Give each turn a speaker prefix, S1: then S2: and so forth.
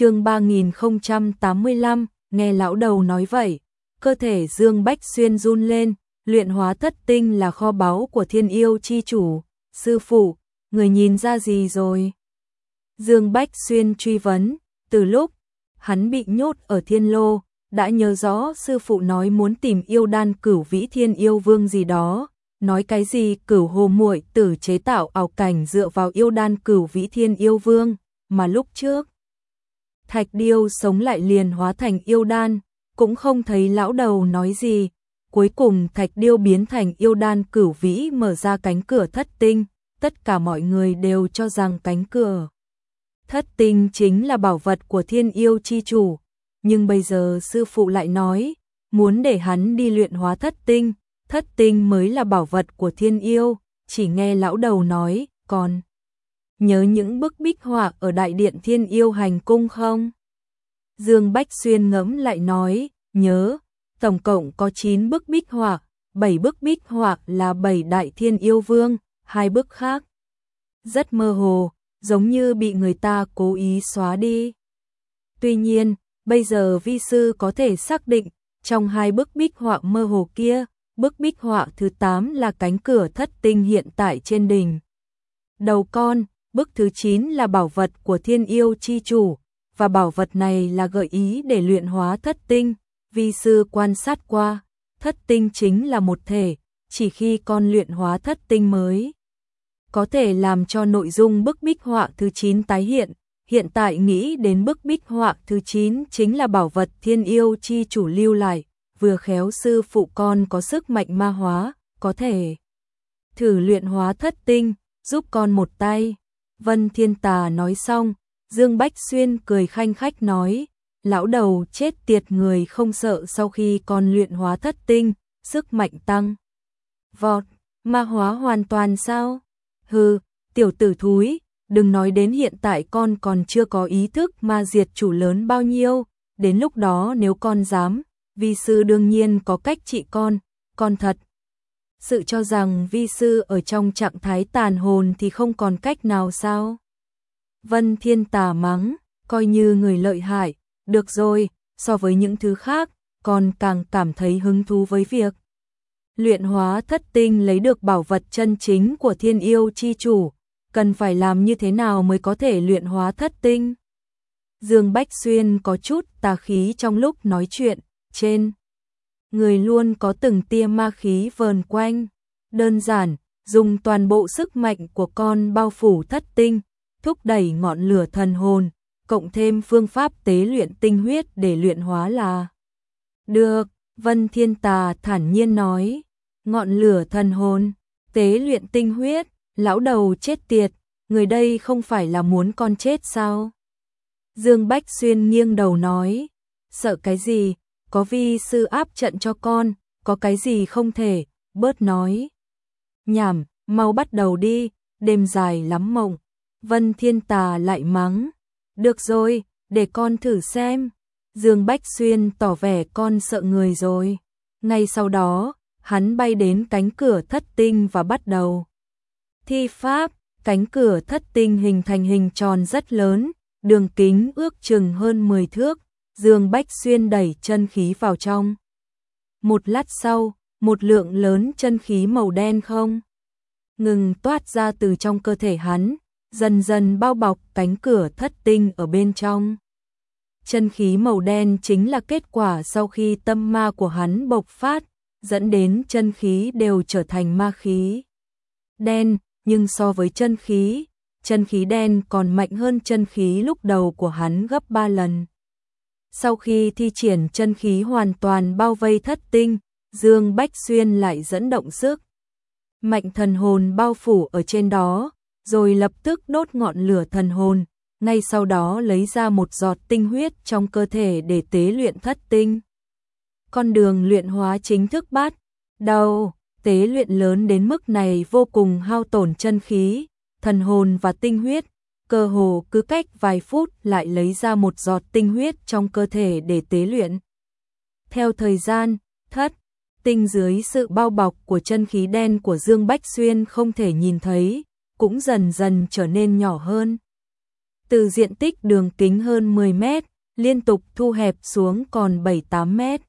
S1: chương 3085, nghe lão đầu nói vậy, cơ thể Dương Bách Xuyên run lên, luyện hóa thất tinh là kho báu của thiên yêu chi chủ, sư phụ, người nhìn ra gì rồi? Dương Bách Xuyên truy vấn, từ lúc hắn bị nhốt ở thiên lô, đã nhớ rõ sư phụ nói muốn tìm yêu đan cửu vĩ thiên yêu vương gì đó, nói cái gì cửu hồ muội tử chế tạo ảo cảnh dựa vào yêu đan cửu vĩ thiên yêu vương, mà lúc trước. Thạch điêu sống lại liền hóa thành yêu đan, cũng không thấy lão đầu nói gì, cuối cùng thạch điêu biến thành yêu đan cửu vĩ mở ra cánh cửa thất tinh, tất cả mọi người đều cho rằng cánh cửa. Thất tinh chính là bảo vật của thiên yêu chi chủ, nhưng bây giờ sư phụ lại nói, muốn để hắn đi luyện hóa thất tinh, thất tinh mới là bảo vật của thiên yêu, chỉ nghe lão đầu nói, còn nhớ những bức bích họa ở đại điện thiên yêu hành cung không? Dương Bách Xuyên ngẫm lại nói, nhớ, tổng cộng có 9 bức bích họa, 7 bức bích họa là 7 đại thiên yêu vương, hai bức khác. Rất mơ hồ, giống như bị người ta cố ý xóa đi. Tuy nhiên, bây giờ vi sư có thể xác định, trong hai bức bích họa mơ hồ kia, bức bích họa thứ 8 là cánh cửa thất tinh hiện tại trên đỉnh. Đầu con, bức thứ 9 là bảo vật của thiên yêu chi chủ, và bảo vật này là gợi ý để luyện hóa thất tinh. Vi sư quan sát qua, thất tinh chính là một thể, chỉ khi con luyện hóa thất tinh mới có thể làm cho nội dung bức bích họa thứ 9 tái hiện. Hiện tại nghĩ đến bức bích họa thứ 9 chính là bảo vật thiên yêu chi chủ lưu lại, vừa khéo sư phụ con có sức mạnh ma hóa, có thể thử luyện hóa thất tinh, giúp con một tay. Vân Thiên Tà nói xong, Dương Bách Xuyên cười khanh khách nói, lão đầu chết tiệt người không sợ sau khi con luyện hóa thất tinh, sức mạnh tăng. Vọt, ma hóa hoàn toàn sao? Hừ, tiểu tử thúi, đừng nói đến hiện tại con còn chưa có ý thức ma diệt chủ lớn bao nhiêu, đến lúc đó nếu con dám, vi sư đương nhiên có cách trị con, con thật. Sự cho rằng vi sư ở trong trạng thái tàn hồn thì không còn cách nào sao? Vân Thiên Tà mắng, coi như người lợi hại, được rồi, so với những thứ khác, con càng cảm thấy hứng thú với việc. Luyện hóa thất tinh lấy được bảo vật chân chính của thiên yêu chi chủ, cần phải làm như thế nào mới có thể luyện hóa thất tinh? Dương Bách Xuyên có chút tà khí trong lúc nói chuyện, trên người luôn có từng tia ma khí vờn quanh. Đơn giản, dùng toàn bộ sức mạnh của con bao phủ thất tinh, thúc đẩy ngọn lửa thần hồn, cộng thêm phương pháp tế luyện tinh huyết để luyện hóa là. Được, Vân Thiên Tà thản nhiên nói, ngọn lửa thần hồn, tế luyện tinh huyết, lão đầu chết tiệt, người đây không phải là muốn con chết sao? Dương Bách Xuyên nghiêng đầu nói, sợ cái gì, có vi sư áp trận cho con, có cái gì không thể, bớt nói. Nhảm, mau bắt đầu đi, đêm dài lắm mộng. Vân Thiên Tà lại mắng. Được rồi, để con thử xem. Dương Bách Xuyên tỏ vẻ con sợ người rồi. Ngay sau đó, hắn bay đến cánh cửa thất tinh và bắt đầu. Thi pháp, cánh cửa thất tinh hình thành hình tròn rất lớn, đường kính ước chừng hơn 10 thước, Dương Bách Xuyên đẩy chân khí vào trong. Một lát sau, một lượng lớn chân khí màu đen không ngừng toát ra từ trong cơ thể hắn, dần dần bao bọc cánh cửa thất tinh ở bên trong. Chân khí màu đen chính là kết quả sau khi tâm ma của hắn bộc phát, dẫn đến chân khí đều trở thành ma khí. Đen, nhưng so với chân khí, chân khí đen còn mạnh hơn chân khí lúc đầu của hắn gấp 3 lần. Sau khi thi triển chân khí hoàn toàn bao vây thất tinh, Dương Bách Xuyên lại dẫn động sức. Mạnh thần hồn bao phủ ở trên đó, rồi lập tức đốt ngọn lửa thần hồn, ngay sau đó lấy ra một giọt tinh huyết trong cơ thể để tế luyện thất tinh. Con đường luyện hóa chính thức bắt đầu, tế luyện lớn đến mức này vô cùng hao tổn chân khí, thần hồn và tinh huyết, cơ hồ cứ cách vài phút lại lấy ra một giọt tinh huyết trong cơ thể để tế luyện. Theo thời gian, thất, tinh dưới sự bao bọc của chân khí đen của Dương Bách Xuyên không thể nhìn thấy, cũng dần dần trở nên nhỏ hơn. từ diện tích đường kính hơn 10 mét, liên tục thu hẹp xuống còn 7-8 mét.